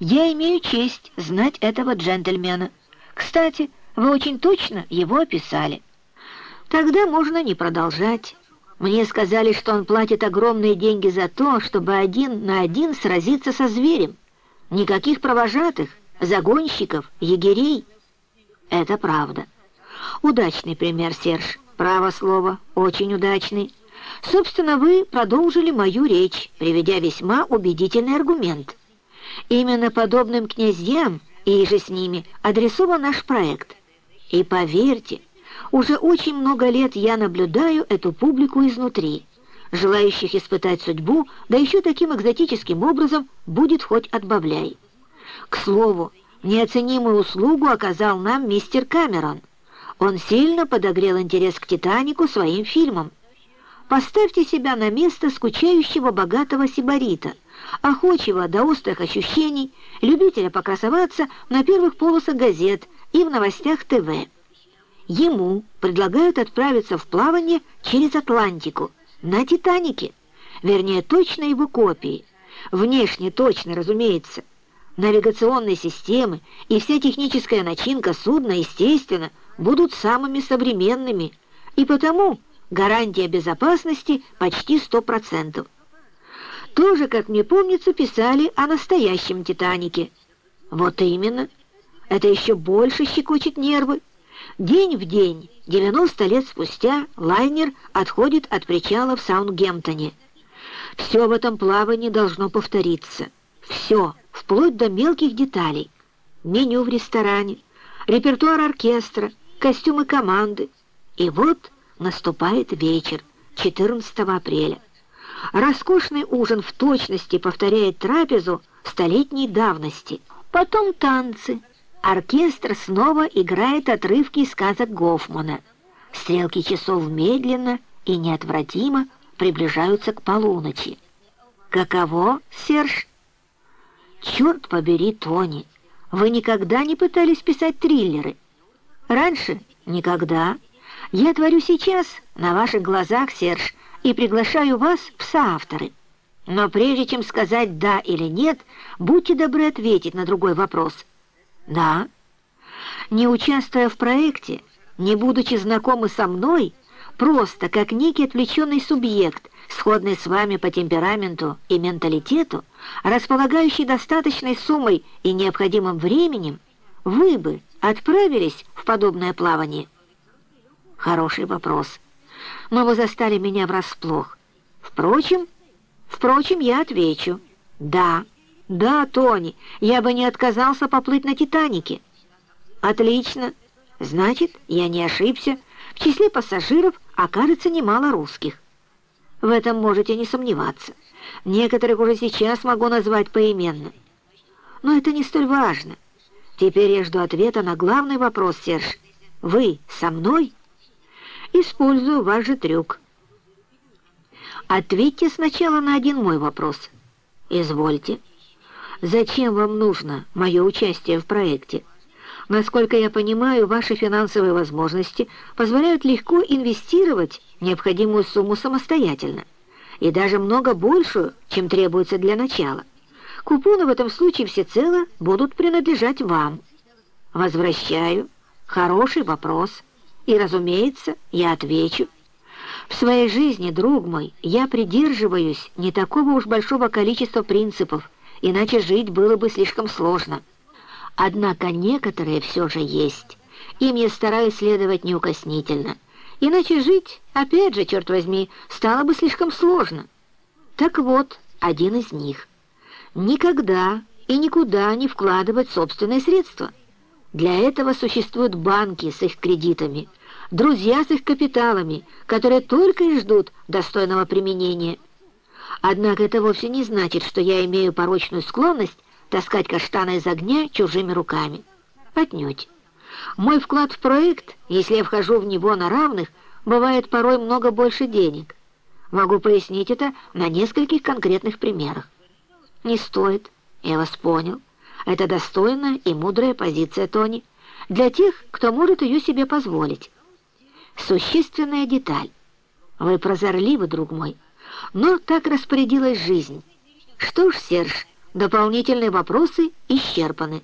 Я имею честь знать этого джентльмена. Кстати, вы очень точно его описали. Тогда можно не продолжать. Мне сказали, что он платит огромные деньги за то, чтобы один на один сразиться со зверем. Никаких провожатых, загонщиков, егерей. Это правда. Удачный пример, Серж. Право слово, очень удачный. Собственно, вы продолжили мою речь, приведя весьма убедительный аргумент. Именно подобным князьям и же с ними адресован наш проект. И поверьте, уже очень много лет я наблюдаю эту публику изнутри. Желающих испытать судьбу, да еще таким экзотическим образом, будет хоть отбавляй. К слову, неоценимую услугу оказал нам мистер Камерон. Он сильно подогрел интерес к «Титанику» своим фильмом. Поставьте себя на место скучающего богатого сибарита, охочего до острых ощущений, любителя покрасоваться на первых полосах газет и в новостях ТВ. Ему предлагают отправиться в плавание через Атлантику на «Титанике», вернее, точно его копии. Внешне точно, разумеется. Навигационные системы и вся техническая начинка судна, естественно, будут самыми современными, и потому гарантия безопасности почти 100%. Тоже, как мне помнится, писали о настоящем «Титанике». Вот именно. Это еще больше щекочет нервы. День в день, 90 лет спустя, лайнер отходит от причала в Саундгемптоне. Все в этом плавании должно повториться. Все, вплоть до мелких деталей. Меню в ресторане, репертуар оркестра, костюмы команды. И вот наступает вечер, 14 апреля. Роскошный ужин в точности повторяет трапезу столетней давности. Потом танцы. Оркестр снова играет отрывки сказок Гофмана. Стрелки часов медленно и неотвратимо приближаются к полуночи. Каково, Серж? Черт побери, Тони, вы никогда не пытались писать триллеры? Раньше? Никогда. Я творю сейчас, на ваших глазах, Серж, и приглашаю вас в соавторы. Но прежде чем сказать «да» или «нет», будьте добры ответить на другой вопрос. «Да». Не участвуя в проекте, не будучи знакомы со мной, просто как некий отвлеченный субъект, сходный с вами по темпераменту и менталитету, располагающий достаточной суммой и необходимым временем, вы бы отправились в подобное плавание? Хороший вопрос. Но вы застали меня врасплох. Впрочем, впрочем, я отвечу. Да, да, Тони, я бы не отказался поплыть на «Титанике». Отлично. Значит, я не ошибся. В числе пассажиров окажется немало русских. В этом можете не сомневаться. Некоторых уже сейчас могу назвать поименно. Но это не столь важно. Теперь я жду ответа на главный вопрос, Серж. Вы со мной? Использую ваш же трюк. Ответьте сначала на один мой вопрос. Извольте. Зачем вам нужно мое участие в проекте? Насколько я понимаю, ваши финансовые возможности позволяют легко инвестировать необходимую сумму самостоятельно, и даже много большую, чем требуется для начала. Купоны в этом случае всецело будут принадлежать вам. Возвращаю. Хороший вопрос. И, разумеется, я отвечу. В своей жизни, друг мой, я придерживаюсь не такого уж большого количества принципов, иначе жить было бы слишком сложно. Однако некоторые все же есть. Им я стараюсь следовать неукоснительно. Иначе жить, опять же, черт возьми, стало бы слишком сложно. Так вот, один из них — никогда и никуда не вкладывать собственные средства. Для этого существуют банки с их кредитами, друзья с их капиталами, которые только и ждут достойного применения. Однако это вовсе не значит, что я имею порочную склонность таскать каштаны из огня чужими руками. Отнюдь. Мой вклад в проект, если я вхожу в него на равных, бывает порой много больше денег. Могу пояснить это на нескольких конкретных примерах. «Не стоит. Я вас понял. Это достойная и мудрая позиция Тони для тех, кто может ее себе позволить. Существенная деталь. Вы прозорливы, друг мой, но так распорядилась жизнь. Что ж, Серж, Дополнительные вопросы исчерпаны.